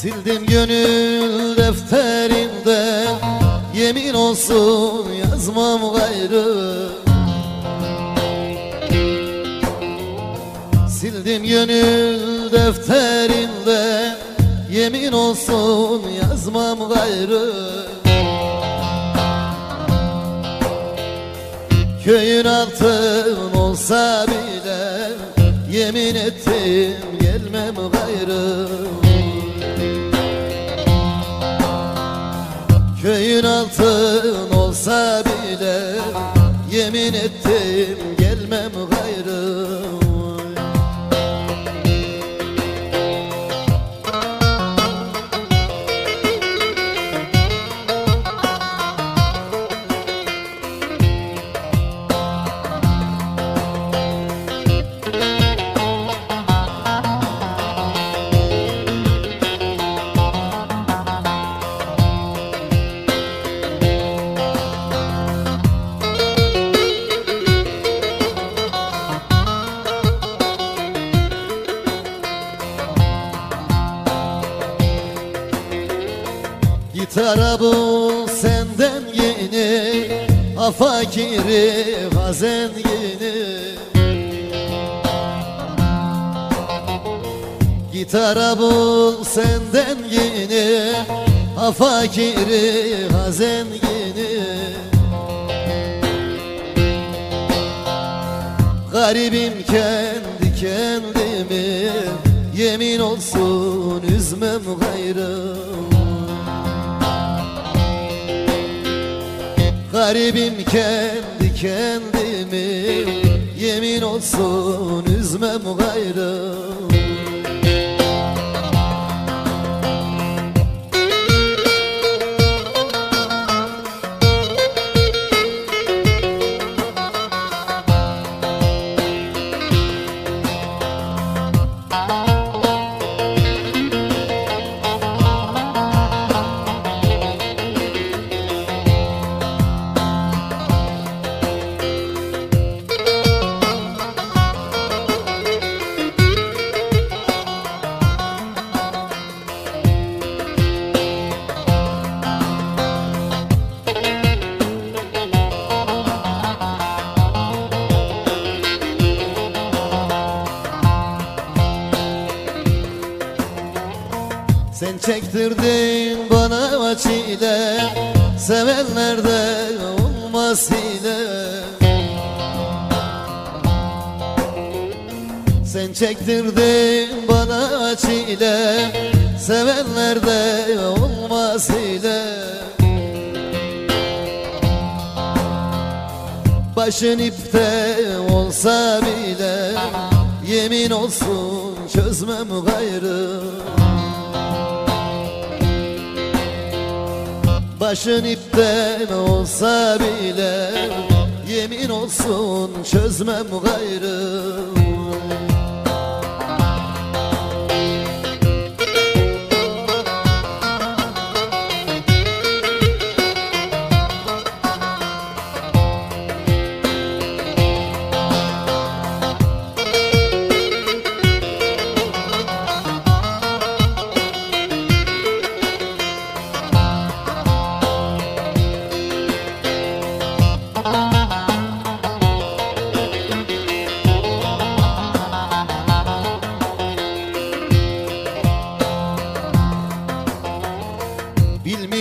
Sildim gönül defterinden Yemin olsun yazmam gayrı. Sildim gönül defterinden Yemin olsun yazmam gayrı. Köyün altın olsa bile Yemin ettim gelmem gayrı Köyün altın olsa bile Yemin ettim gelmem gayrı Gitara bul senden yeni Ha fakiri ha zengini Gitara bul senden yeni Ha fakiri ha zengini Garibim kendi kendimi Yemin olsun üzmem gayrı Garibim kendi kendimi Yemin olsun üzmem gayrı Sen çektirdin bana çile Sevenlerde olmaz hile Sen çektirdin bana çile Sevenlerde olmaz hile Başın ipte olsa bile Yemin olsun çözmem gayrı Başın ipten olsa bile Yemin olsun çözmem gayrı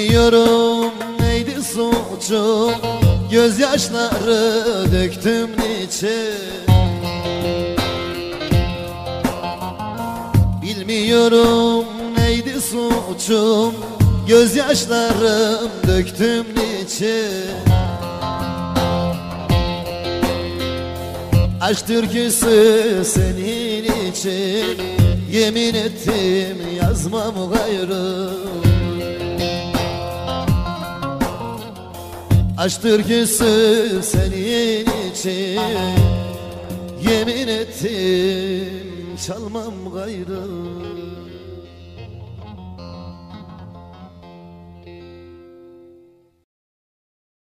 Bilmiyorum neydi suçum Gözyaşları döktüm niçin Bilmiyorum neydi suçum Gözyaşlarım döktüm niçin Aşk türküsü senin için. Yemin ettim yazmam gayrı Aşk türküsü senin için. Yemin ettim çalmam gayrı